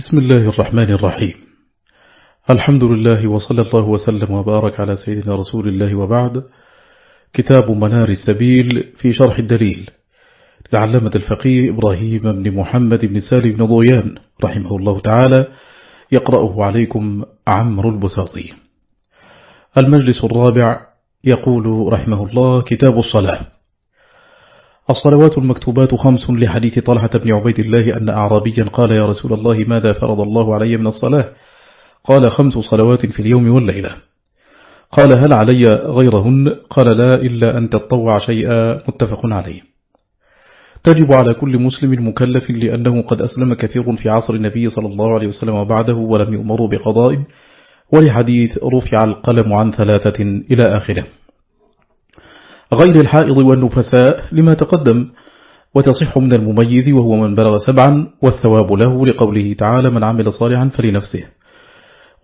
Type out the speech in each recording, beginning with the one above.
بسم الله الرحمن الرحيم. الحمد لله وصلى الله وسلم وبارك على سيدنا رسول الله وبعد. كتاب منار السبيل في شرح الدليل لعلمة الفقيه إبراهيم بن محمد بن سالم بن ضيان رحمه الله تعالى. يقرأه عليكم عمرو البساطي. المجلس الرابع يقول رحمه الله كتاب الصلاة. الصلوات المكتوبات خمس لحديث طلحة بن عبيد الله أن أعرابيا قال يا رسول الله ماذا فرض الله علي من الصلاة؟ قال خمس صلوات في اليوم والليلة. قال هل علي غيرهن؟ قال لا إلا أن تطوع شيئا متفق عليه. تجب على كل مسلم مكلف لأنه قد أسلم كثير في عصر النبي صلى الله عليه وسلم وبعده ولم يؤمروا بقضاء ولحديث رفع القلم عن ثلاثة إلى آخره. غير الحائض والنفساء لما تقدم وتصح من المميز وهو من بلغ سبعا والثواب له لقوله تعالى من عمل صالحا فلنفسه.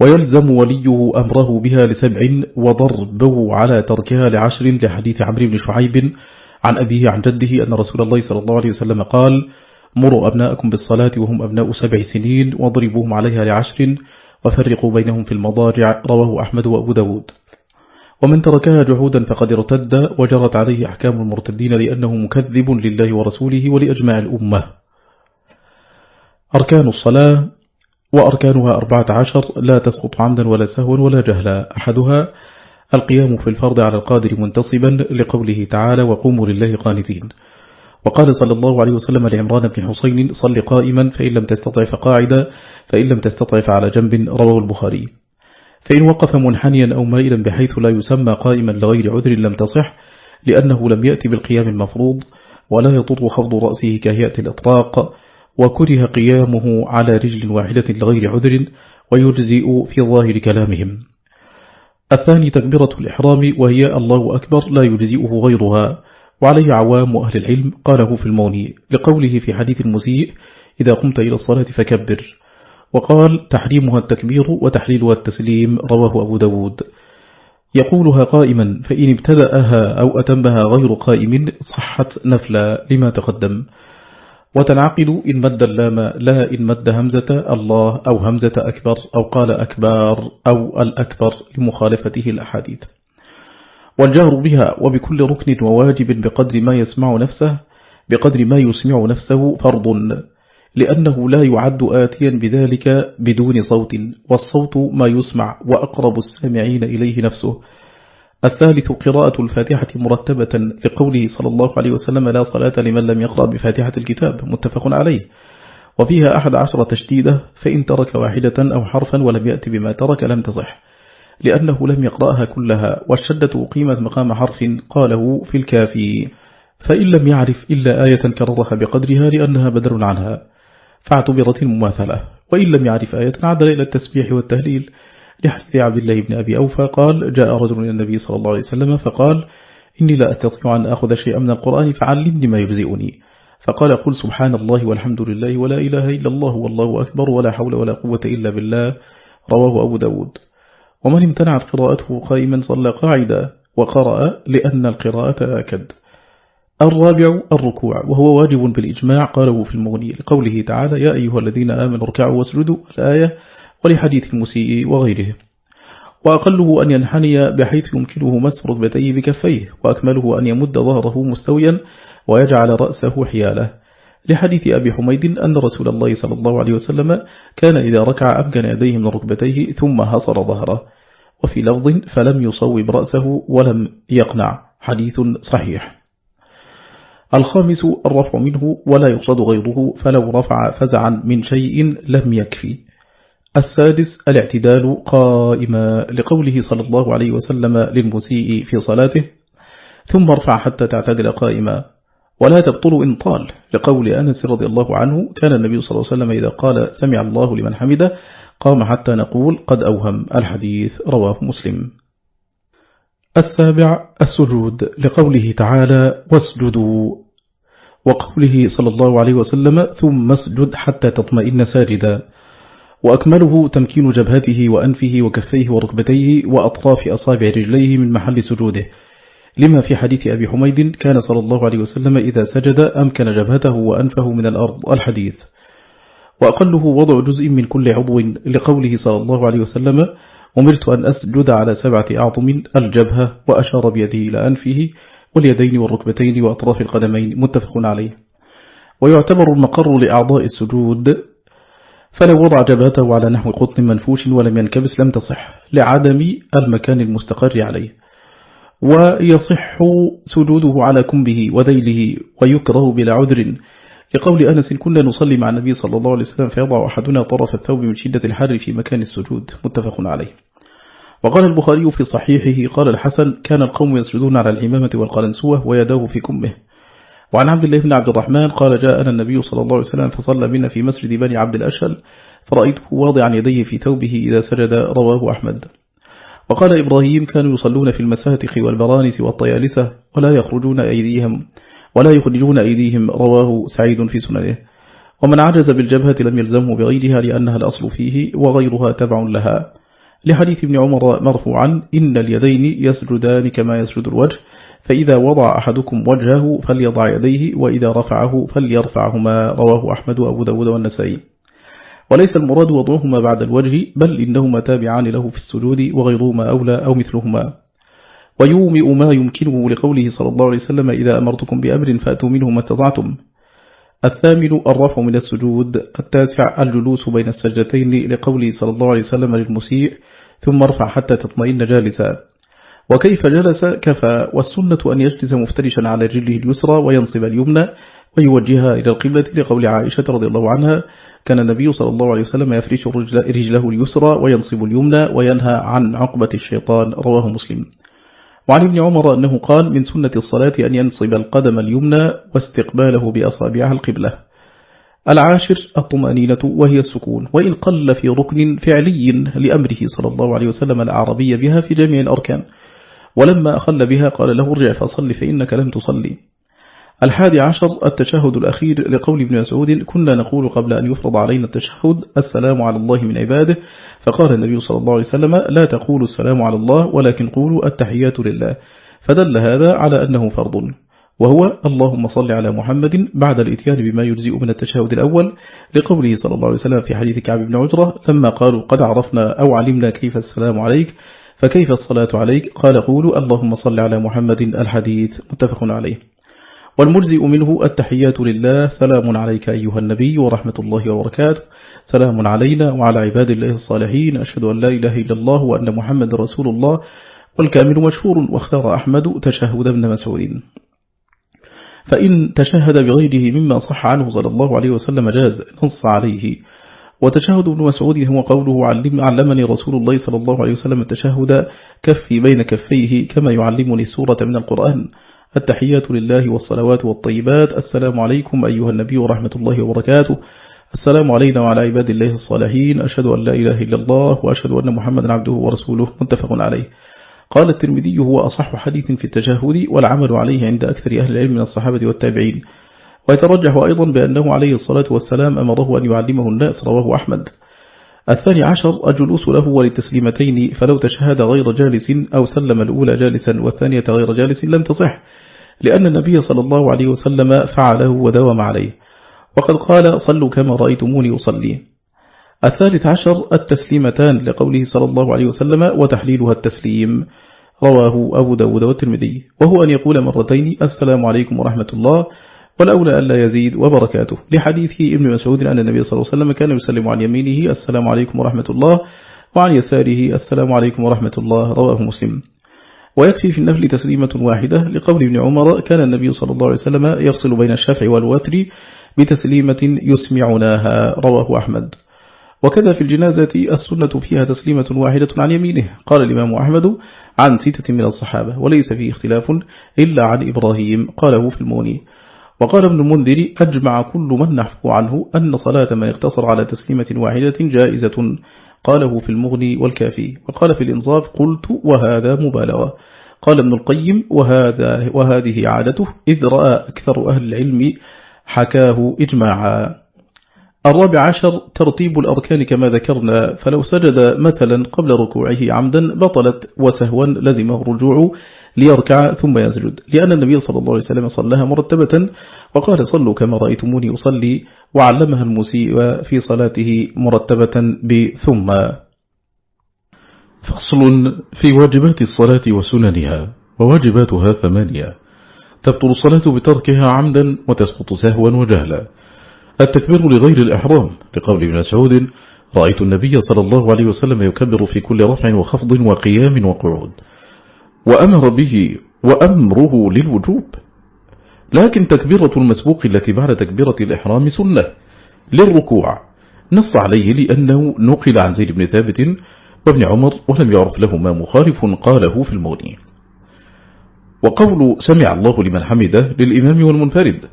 ويلزم وليه أمره بها لسبع وضربه على تركها لعشر لحديث عمرو بن شعيب عن أبيه عن جده أن رسول الله صلى الله عليه وسلم قال مروا أبناءكم بالصلاة وهم أبناء سبع سنين واضربوهم عليها لعشر وفرقوا بينهم في المضاجع. رواه أحمد وأبو داود. ومن تركها جحودا فقد ارتد وجرت عليه أحكام المرتدين لأنه مكذب لله ورسوله ولأجماع الأمة. أركان الصلاة وأركانها أربعة عشر لا تسقط عمدا ولا سهوا ولا جهلا. أحدها القيام في الفرض على القادر منتصبا لقوله تعالى وقوموا لله قانتين. وقال صلى الله عليه وسلم لعمران بن حسين صل قائما فإن لم تستطع فقاعدا فإن لم تستطع فعلى جنب رواه البخاري. فإن وقف منحنيا أو مائلا بحيث لا يسمى قائما لغير عذر لم تصح لأنه لم يأتي بالقيام المفروض ولا يضر خفض رأسه كهيئة الإطراق وكره قيامه على رجل واحدة لغير عذر ويجزئ في ظاهر كلامهم. الثاني تكبيرة الإحرام وهي الله أكبر لا يجزئه غيرها. وعليه عوام أهل العلم قاله في الموني لقوله في حديث المسيء إذا قمت إلى الصلاة فكبر وقال تحريمها التكبير وتحليلها التسليم رواه أبو داود. يقولها قائما فإن ابتدأها أو أتمها غير قائم صحت نفلا لما تقدم. وتنعقد إن مد اللام لا إن مد همزة الله أو همزة أكبر أو قال أكبار أو الأكبر لمخالفته الأحاديث. والجهر بها وبكل ركن وواجب بقدر ما يسمع نفسه بقدر ما يسمع نفسه فرض. لأنه لا يعد آتيا بذلك بدون صوت والصوت ما يسمع وأقرب السامعين إليه نفسه. الثالث قراءة الفاتحة مرتبة لقوله صلى الله عليه وسلم لا صلاة لمن لم يقرأ بفاتحة الكتاب متفق عليه. وفيها أحد عشر تشديدة فإن ترك واحدة أو حرفا ولم يأتي بما ترك لم تصح لأنه لم يقرأها كلها والشدة قيمة مقام حرف قاله في الكافي. فإن لم يعرف إلا آية كررها بقدرها لأنها بدل عنها. فاعتبرت المماثلة. وإن لم يعرف آية عدل إلى التسبيح والتهليل. لحديث عبد الله بن أبي أوفى قال جاء رجل إلى النبي صلى الله عليه وسلم فقال إني لا أستطيع أن أخذ شيئا من القرآن فعلمني ما يجزئني. فقال قل سبحان الله والحمد لله ولا إله إلا الله والله أكبر ولا حول ولا قوة إلا بالله. رواه أبو داود. ومن امتنعت قراءته قائما صلى قاعدا وقرأ لأن القراءة أكد. الرابع الركوع وهو واجب بالإجماع قاله في المغني لقوله تعالى يا أيها الذين آمنوا اركعوا واسجدوا الآية ولحديث المسيء وغيره. وأقله أن ينحني بحيث يمكنه مس ركبتيه بكفيه وأكمله أن يمد ظهره مستويا ويجعل رأسه حيالة. لحديث أبي حميد أن رسول الله صلى الله عليه وسلم كان إذا ركع أمكن يديه من ركبتيه ثم هصر ظهره. وفي لفظ فلم يصوب رأسه ولم يقنع. حديث صحيح. الخامس الرفع منه ولا يقصد غيره فلو رفع فزعا من شيء لم يكفي. السادس الاعتدال قائما لقوله صلى الله عليه وسلم للمسيء في صلاته ثم ارفع حتى تعتدل قائما. ولا تبطل إن طال لقول أنس رضي الله عنه كان النبي صلى الله عليه وسلم إذا قال سمع الله لمن حمده قام حتى نقول قد أوهم الحديث رواه مسلم. السابع السجود لقوله تعالى واسجدوا. وقوله صلى الله عليه وسلم ثم اسجد حتى تطمئن ساجدا. وأكمله تمكين جبهته وأنفه وكفيه وركبتيه وأطراف أصابع رجليه من محل سجوده. لما في حديث أبي حميد كان صلى الله عليه وسلم إذا سجد أمكن جبهته وأنفه من الأرض الحديث. وأقله وضع جزء من كل عضو لقوله صلى الله عليه وسلم أمرت أن أسجد على سبعة أعظم الجبهة وأشار بيده إلى أنفه واليدين والركبتين وأطراف القدمين متفق عليه. ويعتبر المقر لأعضاء السجود فلو وضع جبهته على نحو قطن منفوش ولم ينكبس لم تصح لعدم المكان المستقر عليه. ويصح سجوده على كنبه وذيله ويكره بلا عذر. لقول أنس كنا نصلي مع النبي صلى الله عليه وسلم فيضع أحدنا طرف الثوب من شدة الحر في مكان السجود متفق عليه. وقال البخاري في صحيحه قال الحسن كان القوم يسجدون على الإمامة والقلنسوة ويداه في كمه. وعن عبد الله بن عبد الرحمن قال جاءنا النبي صلى الله عليه وسلم فصلى بنا في مسجد بني عبد الأشهل فرأيته واضعا يديه في ثوبه إذا سجد رواه أحمد. وقال إبراهيم كانوا يصلون في المساتخ والبرانس والطيالسة ولا يخرجون أيديهم ولا يخرجون أيديهم رواه سعيد في سننه. ومن عجز بالجبهة لم يلزمه بغيرها لأنها الأصل فيه وغيرها تبع لها. لحديث ابن عمر مرفوعا إن اليدين يسجدان كما يسجد الوجه فإذا وضع أحدكم وجهه فليضع يديه وإذا رفعه فليرفعهما رواه أحمد وأبو داود والنسائي. وليس المراد وضعهما بعد الوجه بل إنهما تابعان له في السجود وغيرهما أولى أو مثلهما. ويومئ ما يمكنه لقوله صلى الله عليه وسلم إذا أمرتكم بأمر فأتوا منه ما استطعتم. الثامن الرفع من السجود التاسع الجلوس بين السجدتين لقوله صلى الله عليه وسلم للمسيء ثم ارفع حتى تطمئن جالسا. وكيف جلس؟ كفى. والسنة أن يجلس مفترشا على رجله اليسرى وينصب اليمنى ويوجهها إلى القبلة لقول عائشة رضي الله عنها كان النبي صلى الله عليه وسلم يفرش رجله اليسرى وينصب اليمنى وينهى عن عقبة الشيطان. رواه مسلم. وعن ابن عمر أنه قال من سنة الصلاة أن ينصب القدم اليمنى واستقباله بأصابعها القبلة. العاشر الطمأنينة وهي السكون. وإن قل في ركن فعلي لأمره صلى الله عليه وسلم العربية بها في جميع الأركان. ولما أخل بها قال له ارجع فصل فإنك لم تصلي. الحادي عشر التشهد الأخير لقول ابن مسعود كنا نقول قبل أن يفرض علينا التشهد السلام على الله من عباده. فقال النبي صلى الله عليه وسلم لا تقولوا السلام على الله ولكن قولوا التحيات لله. فدل هذا على أنه فرض. وهو اللهم صل على محمد بعد الإتيان بما يجزئ من التشهد الأول. لقوله صلى الله عليه وسلم في حديث كعب بن عجرة لما قالوا قد عرفنا أو علمنا كيف السلام عليك فكيف الصلاة عليك؟ قال قولوا اللهم صل على محمد الحديث. متفق عليه. والمجزئ منه التحيات لله. سلام عليك أيها النبي ورحمة الله وبركاته. سلام علينا وعلى عباد الله الصالحين. أشهد أن لا إله إلا الله وأن محمد رسول الله. والكامل مشهور واختار أحمد تشهد ابن مسعود. فإن تشهد بغيره مما صح عنه صلى الله عليه وسلم جاز نص عليه. وتشهد ابن مسعود هو قوله علم علمني رسول الله صلى الله عليه وسلم التشهد كفي بين كفيه كما يعلمني سورة من القرآن. التحيات لله والصلوات والطيبات. السلام عليكم أيها النبي ورحمة الله وبركاته. السلام علينا وعلى عباد الله الصالحين. أشهد أن لا إله إلا الله وأشهد أن محمدا عبده ورسوله. متفق عليه. قال الترمذي هو أصح حديث في التشهد والعمل عليه عند أكثر أهل العلم من الصحابة والتابعين. ويترجح أيضا بأنه عليه الصلاة والسلام أمره أن يعلمه الناس رواه أحمد. الثاني عشر الجلوس له وللتسليمتين فلو تشهد غير جالس أو سلم الأولى جالسا والثانية غير جالس لم تصح. لأن النبي صلى الله عليه وسلم فعله ودوم عليه. وقد قال صلوا كما رأيتموني أصلي. الثالث عشر التسليمتان لقوله صلى الله عليه وسلم وتحليلها التسليم. رواه أبو داود والترمذي. وهو أن يقول مرتين السلام عليكم ورحمة الله والأولى ألا يزيد وبركاته. لحديث ابن مسعود أن النبي صلى الله عليه وسلم كان يسلم عن يمينه السلام عليكم ورحمة الله وعن يساره السلام عليكم ورحمة الله رواه مسلم. ويكفي في النفل تسليمة واحدة. لقول ابن عمر كان النبي صلى الله عليه وسلم يفصل بين الشفع والوتر بتسليمة يسمعناها. رواه أحمد. وكذا في الجنازة السنة فيها تسليمة واحدة عن يمينه. قال الإمام أحمد عن ستة من الصحابة وليس فيه اختلاف إلا عن إبراهيم. قاله في الموني وقال ابن المنذر أجمع كل من نحفظ عنه أن صلاة من اقتصر على تسليمة واحدة جائزة. قاله في المغني والكافي. وقال في الإنصاف قلت وهذا مبالغة. قال ابن القيم وهذا وهذه عادته إذ رأى أكثر أهل العلم حكاه إجماعا. الرابع عشر ترتيب الأركان كما ذكرنا فلو سجد مثلا قبل ركوعه عمدا بطلت وسهوا لزمه الرجوع ليركع ثم يسجد لأن النبي صلى الله عليه وسلم صلىها مرتبة وقال صلوا كما رأيتموني أصلي وعلمها المسيء في صلاته مرتبة بثم. فصل في واجبات الصلاة وسننها وواجباتها ثمانية تبطل الصلاة بتركها عمدا وتسقط سهوا وجهلا. التكبير لغير الإحرام لقول ابن مسعود رأيت النبي صلى الله عليه وسلم يكبر في كل رفع وخفض وقيام وقعود وأمر به وأمره للوجوب لكن تكبيرة المسبوق التي بعد تكبيرة الإحرام سنة للركوع نص عليه لأنه نقل عن زيد بن ثابت وابن عمر ولم يعرف لهما مخالف قاله في المغني. وقول سمع الله لمن حمده للإمام والمنفرد.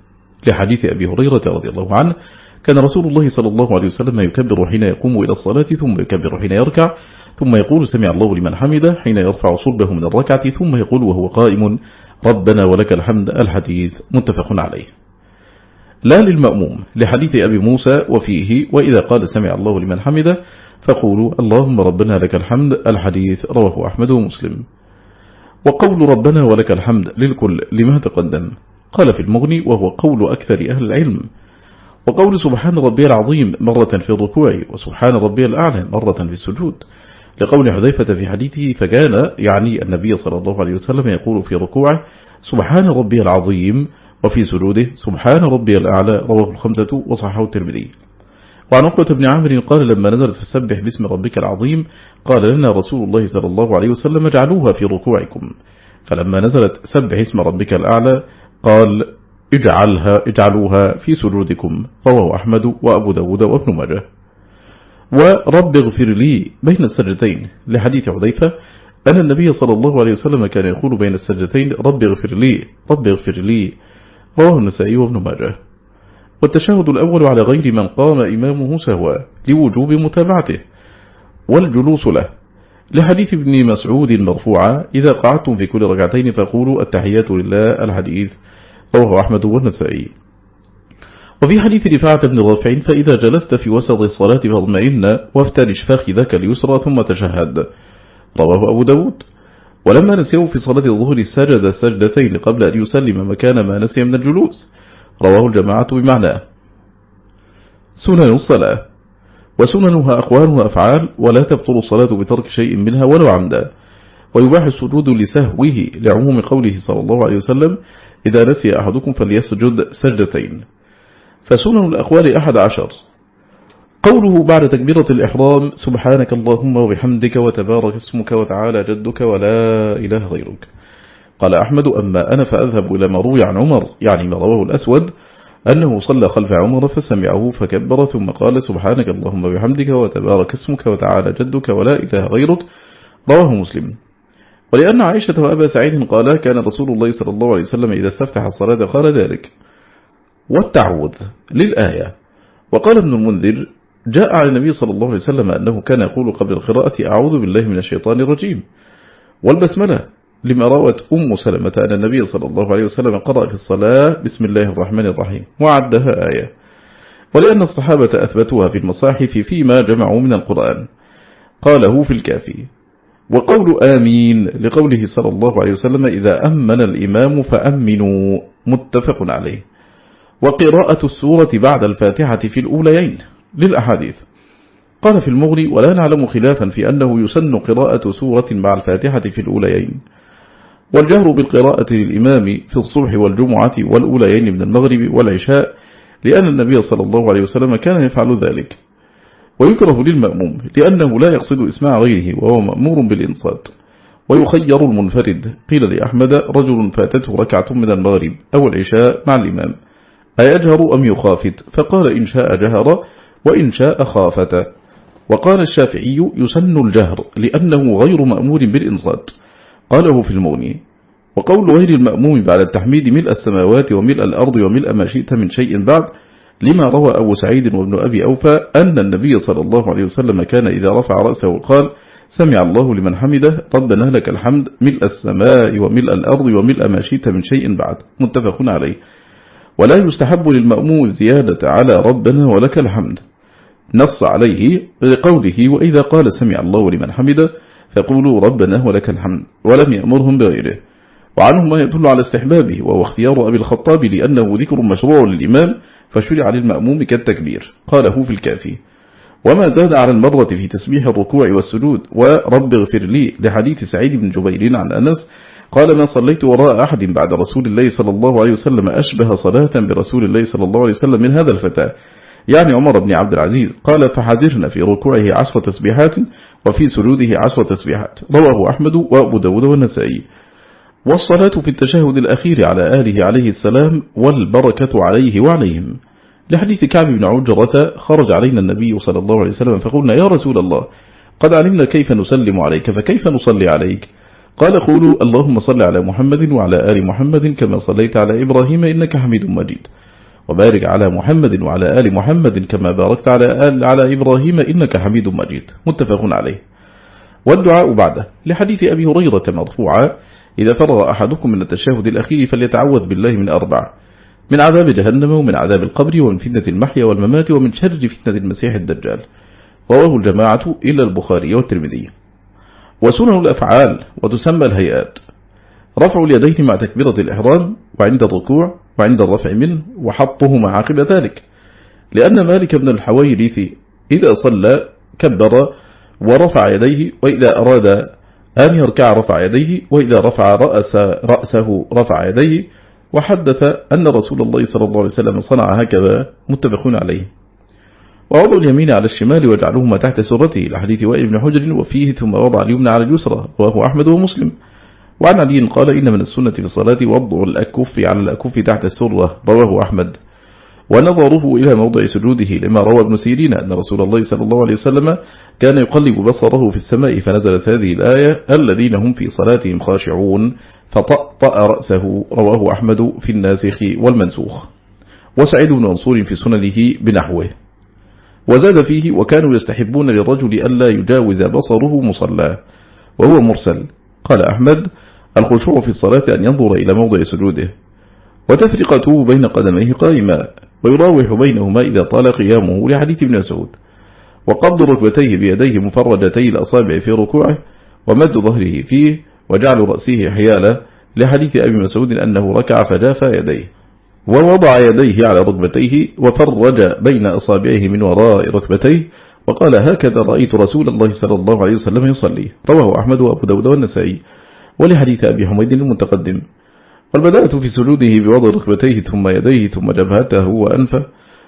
لحديث أبي هريرة رضي الله عنه كان رسول الله صلى الله عليه وسلم يكبر حين يقوم إلى الصلاة ثم يكبر حين يركع ثم يقول سمع الله لمن حمده حين يرفع صلبه من الركعة ثم يقول وهو قائم ربنا ولك الحمد الحديث متفق عليه. لا للمأموم لحديث أبي موسى وفيه وإذا قال سمع الله لمن حمده فقولوا اللهم ربنا لك الحمد الحديث رواه أحمد ومسلم. وقول ربنا ولك الحمد للكل لما تقدم. قال في المغني وهو قول أكثر أهل العلم. وقول سبحان ربي العظيم مرة في الركوع وسبحان ربي الأعلى مرة في السجود. لقول حذيفة في حديثه فكان يعني النبي صلى الله عليه وسلم يقول في ركوعه سبحان ربي العظيم وفي سجوده سبحان ربي الأعلى رواه الخمسة وصححه الترمذي. وعن عقبة بن عامر قال لما نزلت فسبح باسم ربك العظيم قال لنا رسول الله صلى الله عليه وسلم اجعلوها في ركوعكم. فلما نزلت سبح اسم ربك الأعلى قال اجعلها اجعلوها في سجودكم رواه أحمد وأبو داود وابن ماجه. ورب اغفر لي بين السجدتين. لحديث عذيفة أن النبي صلى الله عليه وسلم كان يقول بين السجدتين رب اغفر لي رب اغفر لي. رواه النسائي وابن ماجه. والتشهد الأول على غير من قام إمامه سهوا لوجوب متابعته. والجلوس له. لحديث ابن مسعود مرفوعا إذا قعدتم في كل ركعتين فقولوا التحيات لله. الحديث رواه أحمد والنسائي. وفي حديث رفاعة بن رافع فإذا جلست في وسط الصلاة فاضمئن وافترش فاخذك اليسرى ثم تشهد. رواه أبو داود. ولما نسيه في صلاة الظهر سجد سجدتين قبل أن يسلم مكان ما نسي من الجلوس. رواه الجماعة بمعناه سنن الصلاة. وسننها أقوال وأفعال ولا تبطل الصلاة بترك شيء منها ولو عمدا. ويباح السجود لسهوه لعموم قوله صلى الله عليه وسلم إذا نسي أحدكم فليسجد سجدتين. فسنن الأقوال أحد عشر. قوله بعد تكبيرة الإحرام سبحانك اللهم وبحمدك وتبارك اسمك وتعالى جدك ولا إله غيرك. قال أحمد أما أنا فأذهب إلى ما روي عن عمر يعني ما رواه الأسود أنه صلى خلف عمر فسمعه فكبر ثم قال سبحانك اللهم وبحمدك وتبارك اسمك وتعالى جدك ولا إله غيرك. رواه مسلم. ولأن عائشة وأبا سعيد قال كان رسول الله صلى الله عليه وسلم إذا استفتح الصلاة قال ذلك. والتعوذ للآية. وقال ابن المنذر جاء على النبي صلى الله عليه وسلم أنه كان يقول قبل القراءة أعوذ بالله من الشيطان الرجيم. والبسملة. لما روت أم سلمة أن النبي صلى الله عليه وسلم قرأ في الصلاة بسم الله الرحمن الرحيم وعدها آية. ولأن الصحابة أثبتوها في المصاحف فيما جمعوا من القرآن. قاله في الكافي وقول آمين لقوله صلى الله عليه وسلم إذا أمن الإمام فأمنوا متفق عليه. وقراءة السورة بعد الفاتحة في الأوليين للأحاديث. قال في المغري ولا نعلم خلافا في أنه يسن قراءة سورة مع الفاتحة في الأوليين. والجهر بالقراءة للإمام في الصبح والجمعة والأوليين من المغرب والعشاء لأن النبي صلى الله عليه وسلم كان يفعل ذلك. ويكره للمأموم لأنه لا يقصد إسماع غيره وهو مأمور بالإنصات. ويخير المنفرد قيل لأحمد رجل فاتته ركعة من المغرب أو العشاء مع الإمام. أيجهر أم يخافت؟ فقال إن شاء جهر وإن شاء خافت. وقال الشافعي يسن الجهر لأنه غير مأمور بالإنصات. قاله في المغني وقول غير المأموم بعد التحميد ملء السماوات وملء الأرض وملء ما شئت من شيء بعد لما روى أبو سعيد وابن أبي أوفى أن النبي صلى الله عليه وسلم كان إذا رفع رأسه قال سمع الله لمن حمده ربنا لك الحمد ملء السماء وملء الأرض وملء ما شئت من شيء بعد. متفق عليه. ولا يستحب للمأموم الزيادة على ربنا ولك الحمد. نص عليه لقوله وإذا قال سمع الله لمن حمد فقولوا ربنا ولك الحمد ولم يأمرهم بغيره. وعنه ما يدل على استحبابه وهو اختيار أبي الخطاب لأنه ذكر مشروع للإمام فشرع للمأموم كالتكبير. قاله في الكافي. وما زاد على المرة في تسبيح الركوع والسجود ورب اغفر لي لحديث سعيد بن جبير عن أنس قال ما صليت وراء أحد بعد رسول الله صلى الله عليه وسلم أشبه صلاة برسول الله صلى الله عليه وسلم من هذا الفتى. يعني عمر بن عبد العزيز. قال فحذرنا في ركوعه عشر تسبيحات وفي سجوده عشر تسبيحات. رواه أحمد وأبو داود والنسائي. والصلاة في التشهد الأخير على آله عليه السلام والبركة عليه وعليهم. لحديث كعب بن عجرة خرج علينا النبي صلى الله عليه وسلم فقلنا يا رسول الله قد علمنا كيف نسلم عليك فكيف نصلي عليك؟ قال قولوا اللهم صل على محمد وعلى آل محمد كما صليت على إبراهيم إنك حميد مجيد. وبارك على محمد وعلى آل محمد كما باركت على آل على إبراهيم إنك حميد مجيد. متفق عليه. والدعاء بعده. لحديث أبي هريرة مرفوعا إذا فرغ أحدكم من التشهد الأخير فليتعوذ بالله من أربع. من عذاب جهنم ومن عذاب القبر ومن فتنة المحيا والممات ومن شر فتنة المسيح الدجال. رواه الجماعة إلا البخاري والترمذي. وسنن الأفعال وتسمى الهيئات. رفع اليدين مع تكبيرة الإحرام وعند الركوع وعند الرفع منه وحطهما عقب ذلك. لأن مالك بن الحويرث إذا صلى كبر ورفع يديه وإذا أراد أن يركع رفع يديه وإذا رفع رأس رأسه رفع يديه وحدث أن رسول الله صلى الله عليه وسلم صنع هكذا متفقون عليه. ووضع اليمين على الشمال وجعلهما تحت سرته لحديث وائل بن حجر وفيه ثم وضع اليمنى على اليسرى وهو أحمد ومسلم. وعن علي قال إن من السنة في الصلاة وضع الأكف على الأكف تحت السرة رواه أحمد. ونظره إلى موضع سجوده لما روى ابن سيرين أن رسول الله صلى الله عليه وسلم كان يقلب بصره في السماء فنزلت هذه الآية الذين هم في صلاتهم خاشعون فطأطأ رأسه. رواه أحمد في الناسخ والمنسوخ. وسعيد بن منصور في سننه بنحوه. وزاد فيه وكانوا يستحبون للرجل ألا يجاوز بصره مصلى وهو مرسل. قال أحمد الخشوع في الصلاة أن ينظر إلى موضع سجوده وتفرقته بين قدميه قائما ويراوح بينهما إذا طال قيامه لحديث ابن سعود وقبض ركبتيه بيديه مفرجتي الأصابع في ركوعه ومد ظهره فيه وجعل رأسه حياله لحديث أبي مسعود أنه ركع فجاف يديه ووضع يديه على ركبتيه وفرج بين أصابعه من وراء ركبتيه وقال هكذا رأيت رسول الله صلى الله عليه وسلم يصلي. رواه أحمد وأبو داود والنسائي. ولحديث أبي حميد المتقدم. والبدأت في سجوده بوضع ركبتيه ثم يديه ثم جبهته وأنفه.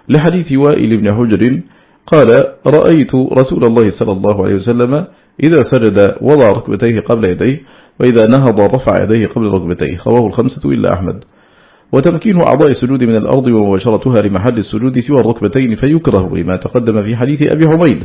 لحديث وائل بن حجر قال رأيت رسول الله صلى الله عليه وسلم إذا سجد وضع ركبتيه قبل يديه وإذا نهض رفع يديه قبل ركبتيه. رواه الخمسة إلا أحمد. وتمكين أعضاء السجود من الأرض ومباشرتها لمحل السجود سوى الركبتين فيكره لما تقدم في حديث أبي حميد.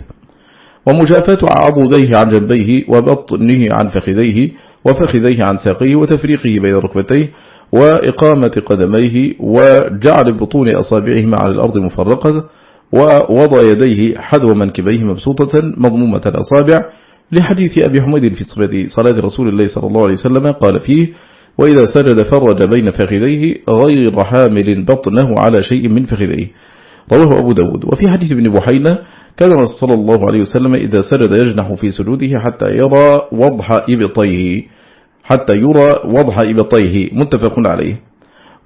ومجافاة عضديه عن جنبيه وبطنه عن فخذيه وفخذيه عن ساقيه وتفريقه بين ركبتيه وإقامة قدميه وجعل بطون أصابعهما على الأرض مفرقة ووضع يديه حذو منكبيه مبسوطة مضمومة الأصابع. لحديث أبي حميد في صلاة رسول الله صلى الله عليه وسلم قال فيه وإذا سجد فرج بين فخذيه غير حامل بطنه على شيء من فخذيه. رواه أبو داود. وفي حديث ابن بحينة كان صلى الله عليه وسلم إذا سجد يجنح في سجوده حتى يرى وضح إبطيه. حتى يرى وضح إبطيه. متفق عليه.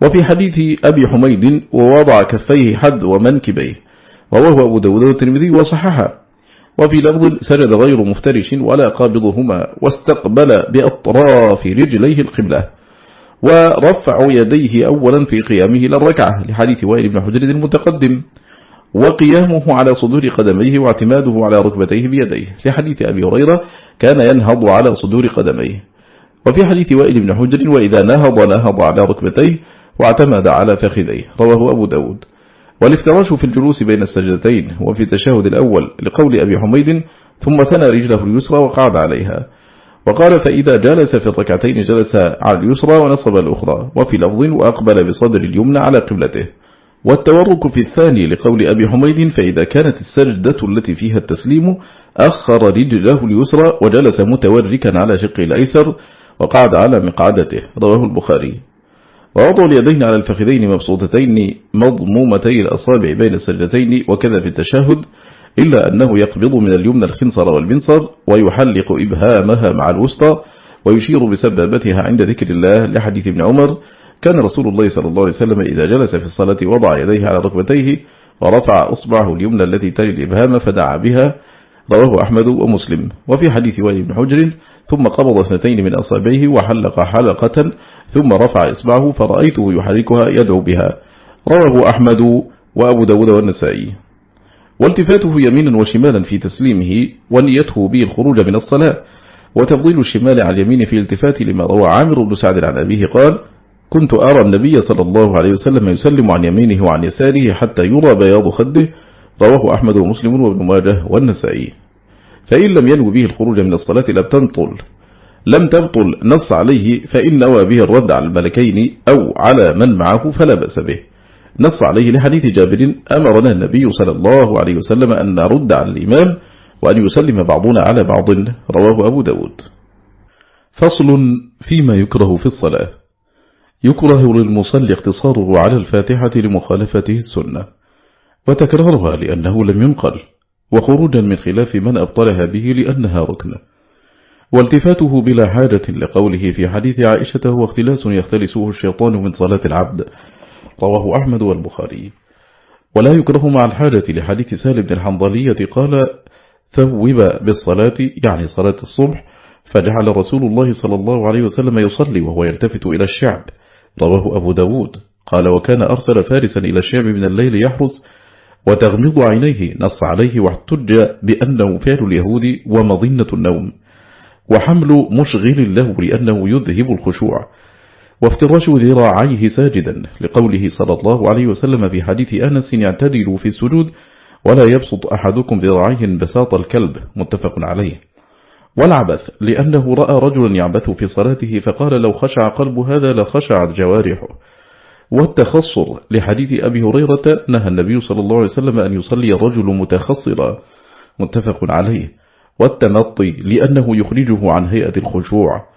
وفي حديث أبي حميد ووضع كفيه حد ومنكبيه. رواه أبو داود والترمذي وصححه. وفي لفظ سجد غير مفترش ولا قابضهما واستقبل بأطراف رجليه القبلة. ورفع يديه أولا في قيامه للركعة لحديث وائل بن حجر المتقدم وقيامه على صدور قدميه واعتماده على ركبتيه بيديه لحديث أبي هريرة كان ينهض على صدور قدميه. وفي حديث وائل بن حجر وإذا نهض نهض على ركبتيه واعتمد على فخذيه رواه أبو داود. والافتراش في الجلوس بين السجدتين وفي التشهد الأول لقول أبي حميد ثم ثنى رجله اليسرى وقعد عليها. وقال فإذا جلس في الركعتين جلس على اليسرى ونصب الأخرى وفي لفظ وأقبل بصدر اليمنى على قبلته. والتورك في الثاني لقول أبي حميد فإذا كانت السجدة التي فيها التسليم أخر رجله اليسرى وجلس متوركا على شقه الأيسر وقعد على مقعدته. رواه البخاري. ووضع اليدين على الفخذين مبسوطتين مضمومتي الأصابع بين السجدتين وكذا في التشهد. إلا أنه يقبض من اليمنى الخنصر والبنصر ويحلق إبهامها مع الوسطى ويشير بسبابتها عند ذكر الله لحديث ابن عمر كان رسول الله صلى الله عليه وسلم إذا جلس في الصلاة وضع يديه على ركبتيه ورفع أصبعه اليمنى التي تلي الإبهام فدعا بها. رواه أحمد ومسلم. وفي حديث وائل بن حجر ثم قبض اثنتين من أصابعه وحلق حلقة ثم رفع إصبعه فرأيته يحركها يدعو بها. رواه أحمد وأبو داود والنسائي. والتفاته يمينا وشمالا في تسليمه ونيته به الخروج من الصلاة وتفضيل الشمال على اليمين في التفات لما روى عامر بن سعد عن أبيه قال كنت أرى النبي صلى الله عليه وسلم يسلم عن يمينه وعن يساره حتى يرى بياض خده رواه أحمد ومسلم وابن ماجه والنسائي. فإن لم ينو به الخروج من الصلاة لم تنطل لم تبطل نص عليه فإن نوى به الرد على الملكين أو على من معه فلا بأس به. نص عليه لحديث جابر أمرنا النبي صلى الله عليه وسلم أن نرد على الإمام وأن يسلم بعضنا على بعض. رواه أبو داود. فصل فيما يكره في الصلاة. يكره للمصلي اقتصاره على الفاتحة لمخالفته السنة وتكرارها لأنه لم ينقل وخروجا من خلاف من أبطلها به لأنها ركن. والتفاته بلا حاجة لقوله في حديث عائشة هو اختلاس يختلسه الشيطان من صلاة العبد. رواه أحمد والبخاري. ولا يكره مع الحاجة لحديث سالم بن الحنظلية قال ثوب بالصلاة يعني صلاة الصبح. فجعل رسول الله صلى الله عليه وسلم يصلي وهو يلتفت إلى الشعب. رواه أبو داود. قال وكان أرسل فارسا إلى الشعب من الليل يحرس وتغمض عينيه نص عليه واحتج بأنه فعل اليهود ومظنة النوم. وحمل مشغل له لأنه يذهب الخشوع. وافتراش ذراعيه ساجدا لقوله صلى الله عليه وسلم في حديث أنس يعتدل في السجود ولا يبسط أحدكم ذراعيه بساط الكلب. متفق عليه. والعبث لأنه رأى رجلا يعبث في صلاته فقال لو خشع قلب هذا لخشعت جوارحه. والتخصر لحديث أبي هريرة نهى النبي صلى الله عليه وسلم أن يصلي الرجل متخصرا متفق عليه. والتمطي لأنه يخرجه عن هيئة الخشوع.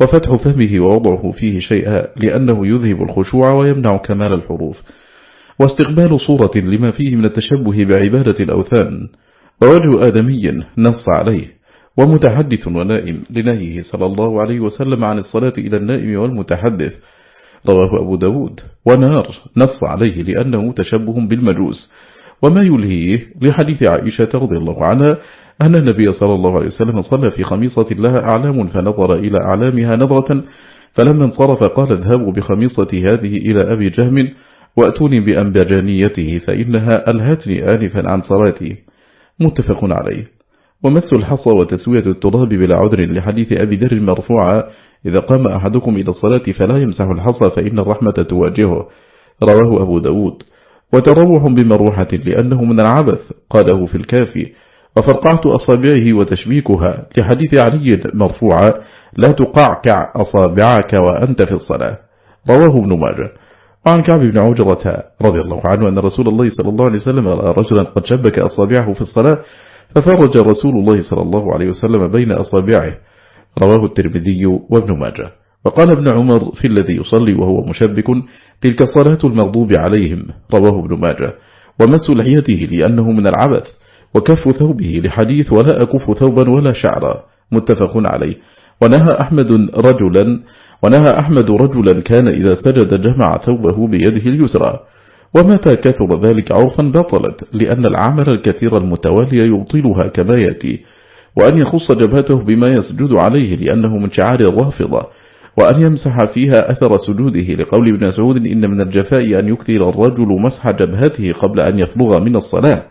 وفتح فمه ووضعه فيه شيئا لأنه يذهب الخشوع ويمنع كمال الحروف. واستقبال صورة لما فيه من التشبه بعبادة الأوثان. ووجه آدمي نص عليه. ومتحدث ونائم لنهيه صلى الله عليه وسلم عن الصلاة إلى النائم والمتحدث. رواه أبو داود. ونار نص عليه لأنه تشبه بالمجوس. وما يلهيه لحديث عائشة رضي الله عنها أن النبي صلى الله عليه وسلم صلى في خميصة لها أعلام فنظر إلى أعلامها نظرة فلما انصرف قال اذهبوا بخميصتي هذه إلى أبي جهم وأتوني بأنبجانيته فإنها ألهتني آنفا عن صلاتي متفق عليه. ومس الحصى وتسوية التراب بلا عذر لحديث أبي ذر مرفوعا إذا قام أحدكم إلى الصلاة فلا يمسح الحصى فإن الرحمة تواجهه. رواه أبو داود. وتروح بمروحة لأنه من العبث قاله في الكافي. وفرقعة أصابعه وتشبيكها لحديث علي مرفوعا لا تقعكع أصابعك وأنت في الصلاة. رواه ابن ماجه. وعن كعب بن عجرة رضي الله عنه أن رسول الله صلى الله عليه وسلم رأى رجلا قد شبك أصابعه في الصلاة ففرج رسول الله صلى الله عليه وسلم بين أصابعه. رواه الترمذي وابن ماجه. وقال ابن عمر في الذي يصلي وهو مشبك تلك صلاة المغضوب عليهم رواه ابن ماجه. ومس لحيته لأنه من العبث وكف ثوبه لحديث ولا أكف ثوبا ولا شعرا. متفق عليه. ونهى أحمد رجلا ونهى أحمد رجلا كان إذا سجد جمع ثوبه بيده اليسرى. ومتى كثر ذلك عرفا بطلت لأن العمل الكثير المتوالي يبطلها كما يأتي. وأن يخص جبهته بما يسجد عليه لأنه من شعار الرافضة. وأن يمسح فيها أثر سجوده لقول ابن سعود إن من الجفاء أن يكثر الرجل مسح جبهته قبل أن يفلغ من الصلاة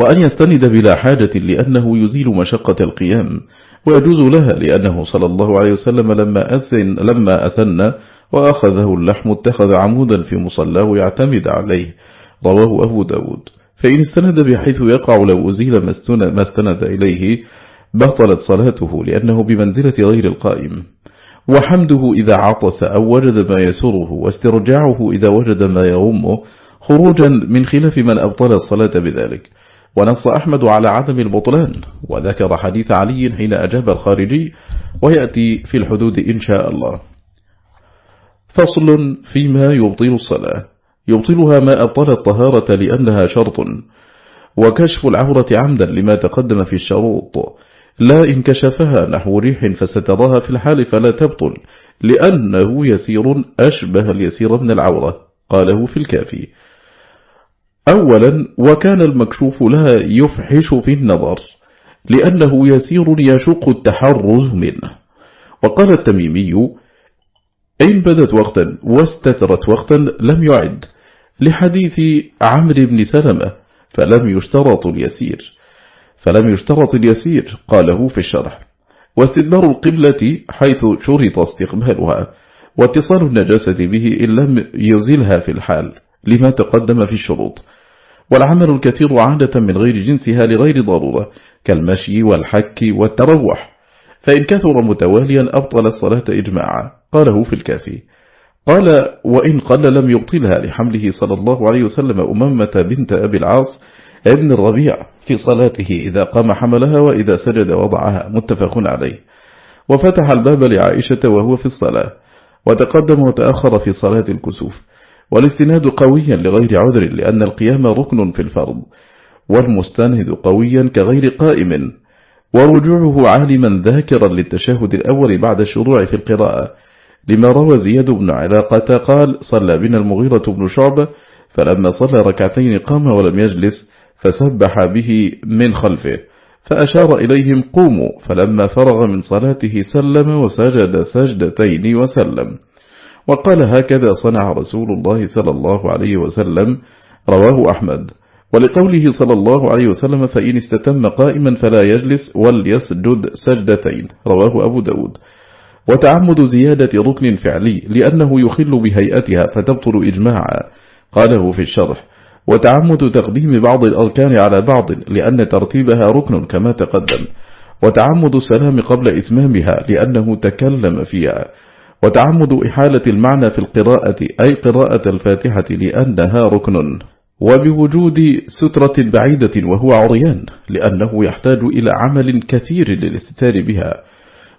وأن يستند بلا حاجة لأنه يزيل مشقة القيام ويجوز لها لأنه صلى الله عليه وسلم لما أسن, لما أسن وأخذه اللحم اتخذ عمودا في مصلاه يعتمد عليه. رواه أبو داود. فإن استند بحيث يقع لو أزيل ما استند إليه بطلت صلاته لأنه بمنزلة غير القائم. وحمده إذا عطس أو وجد ما يسره واسترجاعه إذا وجد ما يغمه خروجا من خلاف من أبطل الصلاة بذلك. ونص أحمد على عدم البطلان وذكر حديث علي حين أجاب الخارجي ويأتي في الحدود إن شاء الله. فصل فيما يبطل الصلاة. يبطلها ما أبطل الطهارة لأنها شرط. وكشف العورة عمدا لما تقدم في الشروط. لا إن كشفها نحو ريح فستراها في الحال فلا تبطل لأنه يسير أشبه اليسير من العورة قاله في الكافي. أولا وكان المكشوف لها يفحش في النظر لأنه يسير يشق التحرز منه. وقال التميمي إن بدت وقتا واستترت وقتا لم يعد لحديث عمرو بن سلمة فلم يشترط اليسير. فلم يشترط اليسير قاله في الشرح. واستدبار القبلة حيث شرط استقبالها واتصال النجاسة به إن لم يزلها في الحال لما تقدم في الشروط. والعمل الكثير عادة من غير جنسها لغير ضرورة كالمشي والحك والتروح. فإن كثر متواليا أبطل الصلاة إجماعا قاله في الكافي. قال وإن قل لم يبطلها لحمله صلى الله عليه وسلم أمامة بنت أبي العاص ابن الربيع في صلاته إذا قام حملها وإذا سجد وضعها متفق عليه. وفتح الباب لعائشة وهو في الصلاة وتقدم وتأخر في صلاة الكسوف. والاستناد قويا لغير عذر لأن القيام ركن في الفرض والمستند قويا كغير قائم. ورجوعه عالما ذاكرا للتشهد الأول بعد الشروع في القراءة. لما روى زياد بن علاقة قال صلى بنا المغيرة بن شعبة فلما صلى ركعتين قام ولم يجلس فسبح به من خلفه. فأشار إليهم قوموا فلما فرغ من صلاته سلم وسجد سجدتين وسلم. وقال هكذا صنع رسول الله صلى الله عليه وسلم رواه أحمد. ولقوله صلى الله عليه وسلم فإن استتم قائما فلا يجلس وليسجد سجدتين. رواه أبو داود. وتعمد زيادة ركن فعلي لأنه يخل بهيئتها فتبطل إجماعا. قاله في الشرح. وتعمد تقديم بعض الأركان على بعض لأن ترتيبها ركن كما تقدم. وتعمد السلام قبل إتمامها لأنه تكلم فيها. وتعمد إحالة المعنى في القراءة أي قراءة الفاتحة لأنها ركن. وبوجود سترة بعيدة وهو عريان لأنه يحتاج إلى عمل كثير للاستتار بها.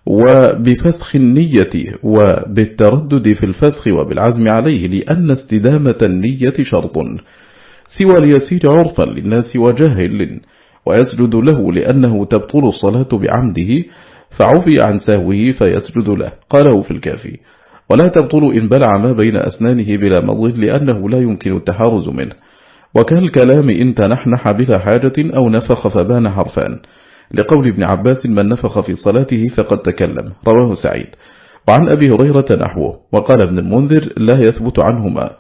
وبفسخ النية وبالتردد في الفسخ وبالعزم عليه لأن استدامة النية شرط. سوى اليسير عرفا للناس وجاهل ويسجد له لأنه تبطل الصلاة بعمده فعفي عن سهوه فيسجد له قاله في الكافي. ولا تبطل إن بلع ما بين أسنانه بلا مضغ لأنه لا يمكن التحارز منه. وكالكلام إن تنحنح بلا حاجة أو نفخ فبان حرفان. لقول ابن عباس من نفخ في صلاته فقد تكلم. رواه سعيد. وعن أبي هريرة نحوه. وقال ابن المنذر لا يثبت عنهما.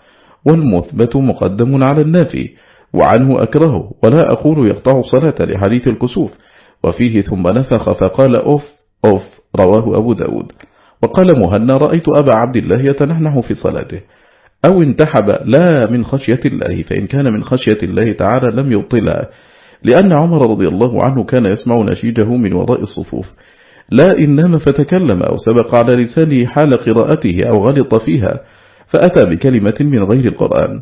والمثبت مقدم على النافي وعنه أكره ولا أقول يقطع صلاة لحديث الكسوف وفيه ثم نفخ فقال أوف أوف رواه أبو داود. وقال مهنا رأيت أبا عبد الله يتنحنح في صلاته. أو انتحب لا من خشية الله فإن كان من خشية الله تعالى لم يبطلها لأن عمر رضي الله عنه كان يسمع نشيجه من وراء الصفوف. لا إن نام فتكلم أو سبق على لسانه حال قراءته أو غلط فيها. فأتى بكلمة من غير القرآن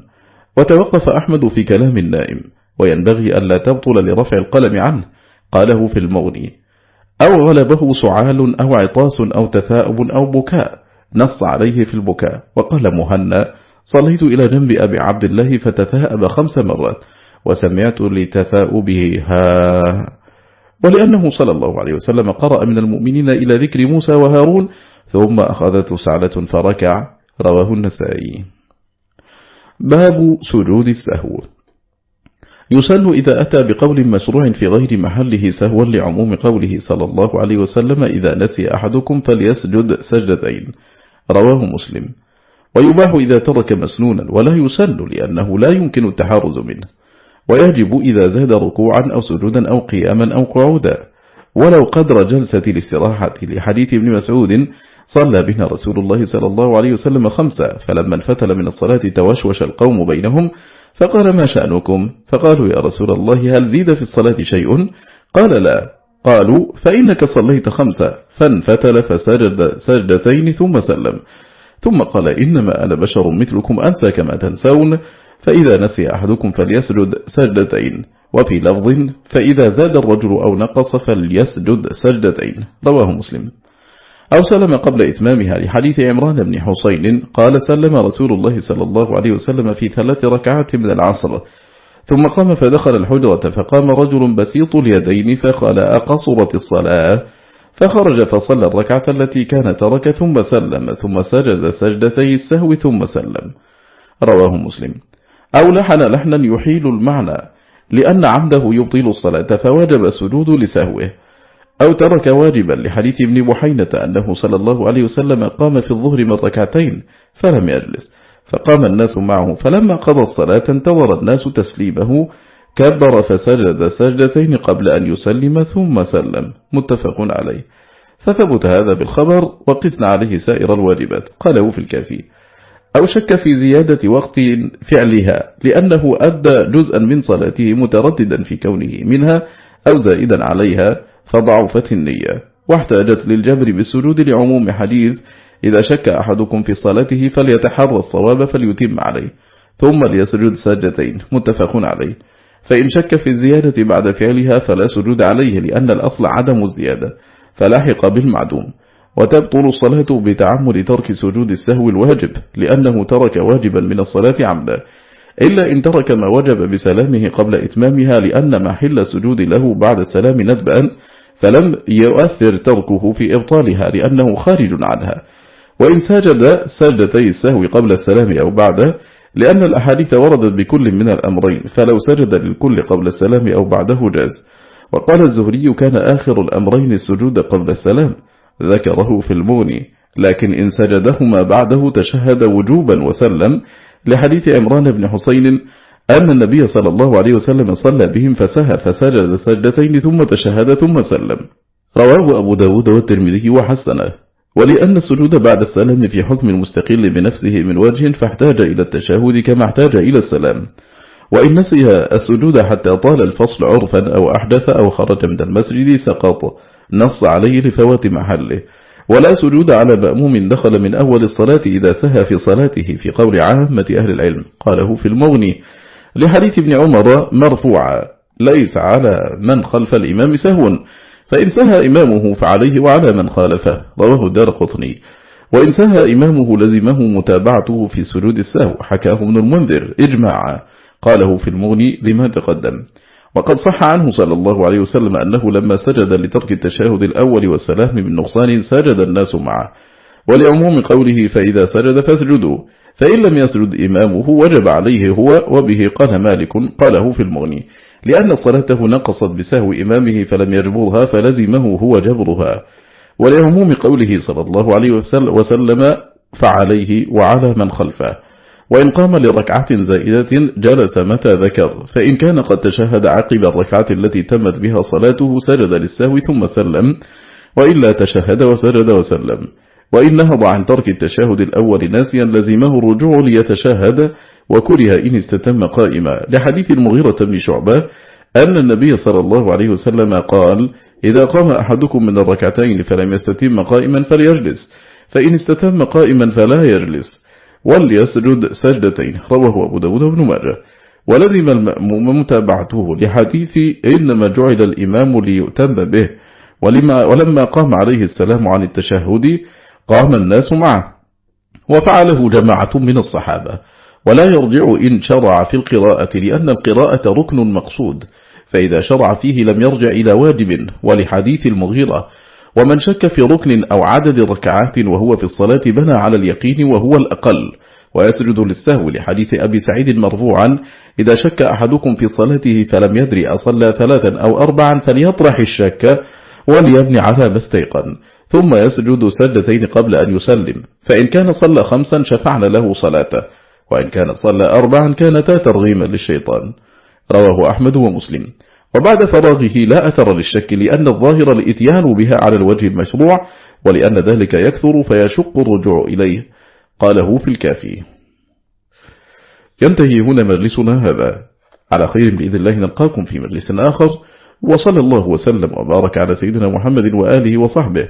وتوقف أحمد في كلام النائم وينبغي أن لا تبطل لرفع القلم عنه. قاله في المغني أو غلبه سعال أو عطاس أو تثاؤب أو بكاء نص عليه في البكاء. وقال مهنا صليت إلى جنب أبي عبد الله فتثاءب خمس مرات وسمعت لتثاؤبه ها. ولأنه صلى الله عليه وسلم قرأ من المؤمنين إلى ذكر موسى وهارون ثم أخذته سعلة فركع. رواه النسائي. باب سجود السهو. يسن إذا أتى بقول مشروع في غير محله سهوا لعموم قوله صلى الله عليه وسلم إذا نسي أحدكم فليسجد سجدتين. رواه مسلم. ويباح إذا ترك مسنونا ولا يسن لأنه لا يمكن التحارز منه. ويجب إذا زاد ركوعا أو سجودا أو قياما أو قعودا. ولو قدر جلسة الاستراحة لحديث ابن مسعود صلى بنا رسول الله صلى الله عليه وسلم خمسة فلما انفتل من الصلاة توشوش القوم بينهم فقال ما شأنكم؟ فقالوا يا رسول الله هل زيد في الصلاة شيء؟ قال لا. قالوا فإنك صليت خمسة فانفتل فسجد سجدتين ثم سلم. ثم قال إنما أنا بشر مثلكم أنسى كما تنسون فإذا نسي أحدكم فليسجد سجدتين. وفي لفظ فإذا زاد الرجل أو نقص فليسجد سجدتين. رواه مسلم. أو سلم قبل إتمامها لحديث عمران بن حسين قال سلم رسول الله صلى الله عليه وسلم في ثلاث ركعات من العصر. ثم قام فدخل الحجرة فقام رجل بسيط اليدين فقال أقصرت الصلاة؟ فخرج فصلى الركعة التي كان ترك ثم سلم ثم سجد سجدتي السهو ثم سلم. رواه مسلم. أو لحن لحنا يحيل المعنى لأن عمده يبطل الصلاة فواجب السجود لسهوه. أو ترك واجبا لحديث ابن بحينة أنه صلى الله عليه وسلم قام في الظهر من ركعتين فلم يجلس فقام الناس معه فلما قضى الصلاة انتظر الناس تسليمه كبر فسجد سجدتين قبل أن يسلم ثم سلم متفق عليه. فثبت هذا بالخبر وقسنا عليه سائر الواجبات قاله في الكافي. أو شك في زيادة وقت فعلها لأنه أدى جزءا من صلاته مترددا في كونه منها أو زائدا عليها فضعفت النية واحتاجت للجبر بالسجود لعموم حديث إذا شك أحدكم في صلاته فليتحرى الصواب فليتم عليه ثم ليسجد سجدتين متفق عليه فإن شك في الزيادة بعد فعلها فلا سجود عليه لأن الأصل عدم الزيادة فلاحق بالمعدوم وتبطل الصلاة بتعمد ترك سجود السهو الواجب لأنه ترك واجبا من الصلاة عمدا إلا إن ترك ما وجب بسلامه قبل إتمامها لأن محل السجود له بعد السلام ندبأ فلم يؤثر تركه في إبطالها لأنه خارج عنها. وإن سجد سجدتي السهو قبل السلام أو بعده لأن الأحاديث وردت بكل من الأمرين فلو سجد للكل قبل السلام أو بعده جاز. وقال الزهري كان آخر الأمرين السجود قبل السلام. ذكره في المغني لكن إن سجدهما بعده تشهد وجوبا وسلم لحديث عمران بن حسين أن النبي صلى الله عليه وسلم صلى بهم فسهى فسجد سجدتين ثم تشهد ثم سلم. رواه أبو داود والترمذي وحسنه. ولأن السجود بعد السلام في حكم المستقل بنفسه من وجه فاحتاج إلى التشهد كما احتاج إلى السلام. وإن نسي السجود حتى طال الفصل عرفا أو أحدث أو خرج من المسجد سقط. نص عليه لفوات محله. ولا سجود على مأموم دخل من أول الصلاة إذا سهى في صلاته في قول عامة أهل العلم. قاله في المغني لحديث ابن عمر مرفوعا ليس على من خلف الإمام سهو فإن سهى إمامه فعليه وعلى من خالفه. رواه الدار قطني وإن سهى إمامه لزمه متابعته في سجود السهو. حكاه ابن المنذر. إجماعا. قاله في المغني لما تقدم. وقد صح عنه صلى الله عليه وسلم أنه لما سجد لترك التشاهد الأول والسلام من نقصان سجد الناس معه. ولعموم قوله فإذا سجد فاسجدوا. فإن لم يسجد إمامه وجب عليه هو وبه قال مالك قاله في المغني. لأن صلاته نقصت بسهو إمامه فلم يجبرها فلزمه هو جبرها. ولعموم قوله صلى الله عليه وسلم فعليه وعلى من خلفه. وإن قام لركعة زائدة جلس متى ذكر. فإن كان قد تشهد عقب الركعة التي تمت بها صلاته سجد للسهو ثم سلم. وإلا تشهد وسجد وسلم. وإن نهض عن ترك التشهد الأول ناسيا لزمه الرجوع ليتشهد وكره إن استتم قائما. لحديث المغيرة بن شعبة أن النبي صلى الله عليه وسلم قال إذا قام أحدكم من الركعتين فلم يستتم قائما فليجلس فإن استتم قائما فلا يجلس وليسجد سجدتين. رواه أبو داود بن ماجه. ولزم المأموم متابعته لحديث إنما جعل الإمام ليؤتم به ولما ولما قام عليه السلام عن التشهد قام الناس معه. وفعله جماعة من الصحابة. ولا يرجع إن شرع في القراءة لأن القراءة ركن مقصود. فإذا شرع فيه لم يرجع إلى واجب ولحديث المغيرة. ومن شك في ركن أو عدد ركعات وهو في الصلاة بنى على اليقين وهو الأقل. ويسجد للسهو لحديث أبي سعيد مرفوعا إذا شك أحدكم في صلاته فلم يدري أصلى ثلاثا أو أربعا فليطرح الشك وليبني على ما استيقن. ثم يسجد سجدتين قبل أن يسلم. فإن كان صلى خمسا شفعنا له صلاته وإن كان صلى أربعا كانتا ترغيما للشيطان. رواه أحمد ومسلم. وبعد فراغه لا أثر للشك لأن الظاهر الإتيان بها على الوجه المشروع ولأن ذلك يكثر فيشق الرجوع إليه. قاله في الكافي. ينتهي هنا مجلسنا هذا. على خير بإذن الله نلقاكم في مجلس آخر. وصلى الله وسلم وبارك على سيدنا محمد وآله وصحبه.